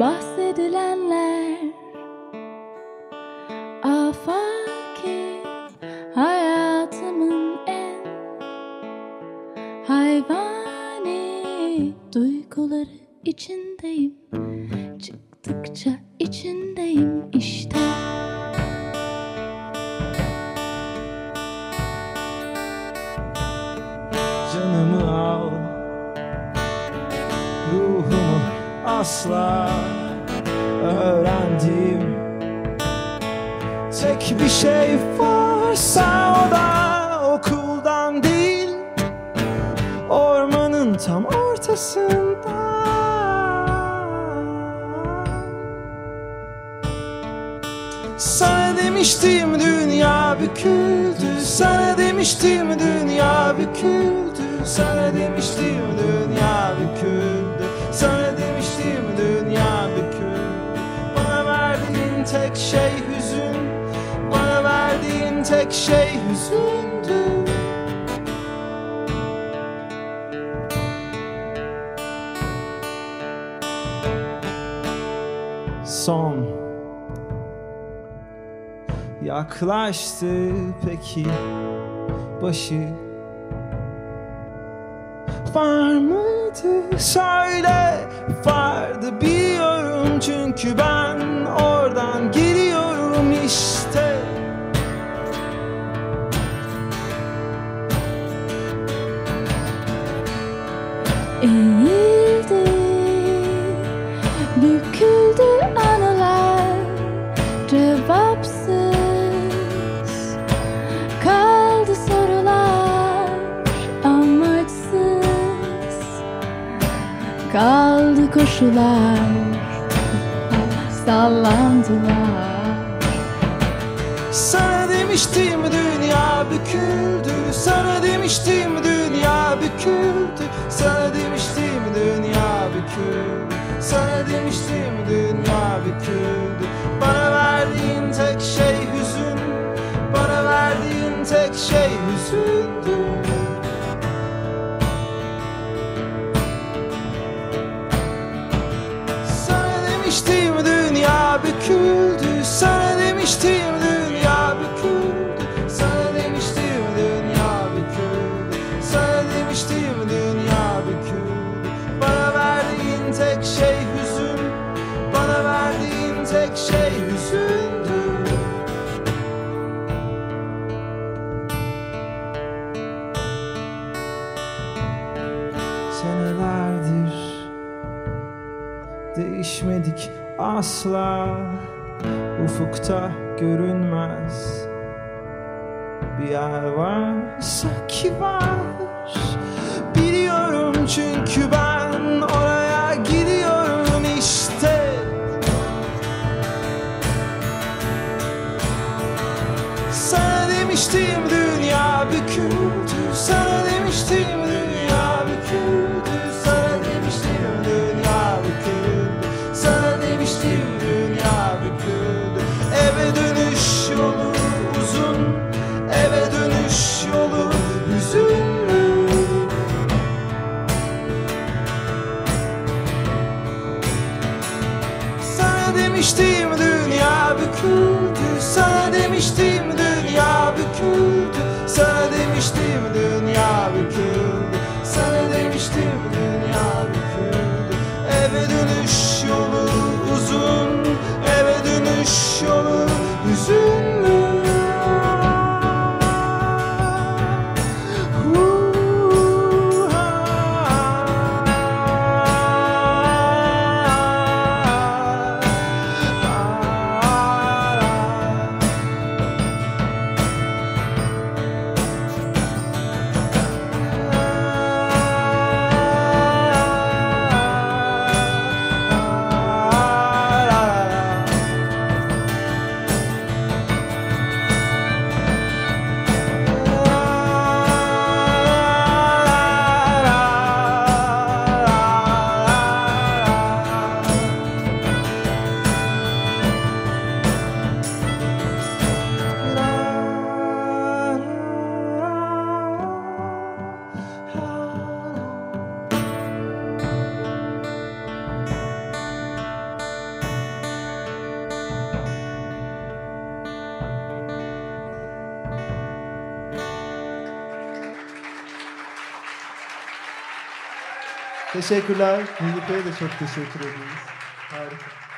bahsedilenler. Afaki hayatımın en hayvani duyguları içindeyim. Çıktıkça içindeyim işte asla Öğrendiğim Tek bir şey varsa o da okuldan değil Ormanın tam ortasında. Sana demiştim dünya büküldü Sana demiştim dünya büküldü Sana demiştim dünya büküldü Sana demiştim tek şey hüzün. Bana verdiğin tek şey hüzündü. Son. Yaklaştı peki başı? Var mıydı? Söyle. Vardı biliyorum çünkü ben Eğildi Büküldü anılar Cevapsız Kaldı sorular Amaçsız Kaldı koşular Sallandılar. Sana demiştim dünya büküldü Sana demiştim dünya büküldü Sana demiştim Sana demiştim dünya büküldü Bana verdiğin tek şey hüzün. Bana verdiğin tek şey hüzündü Senelerdir Değişmedik asla Ufukta görünmez Bir yer varsa ki var. Biliyorum çünkü ben oraya gidiyorum işte. Sana demiştim dünya büküldü Sana Demiştim dünya büküldü. Sana demiştim Teşekkürler. Nilüfer'e de çok teşekkür ederiz. Harika.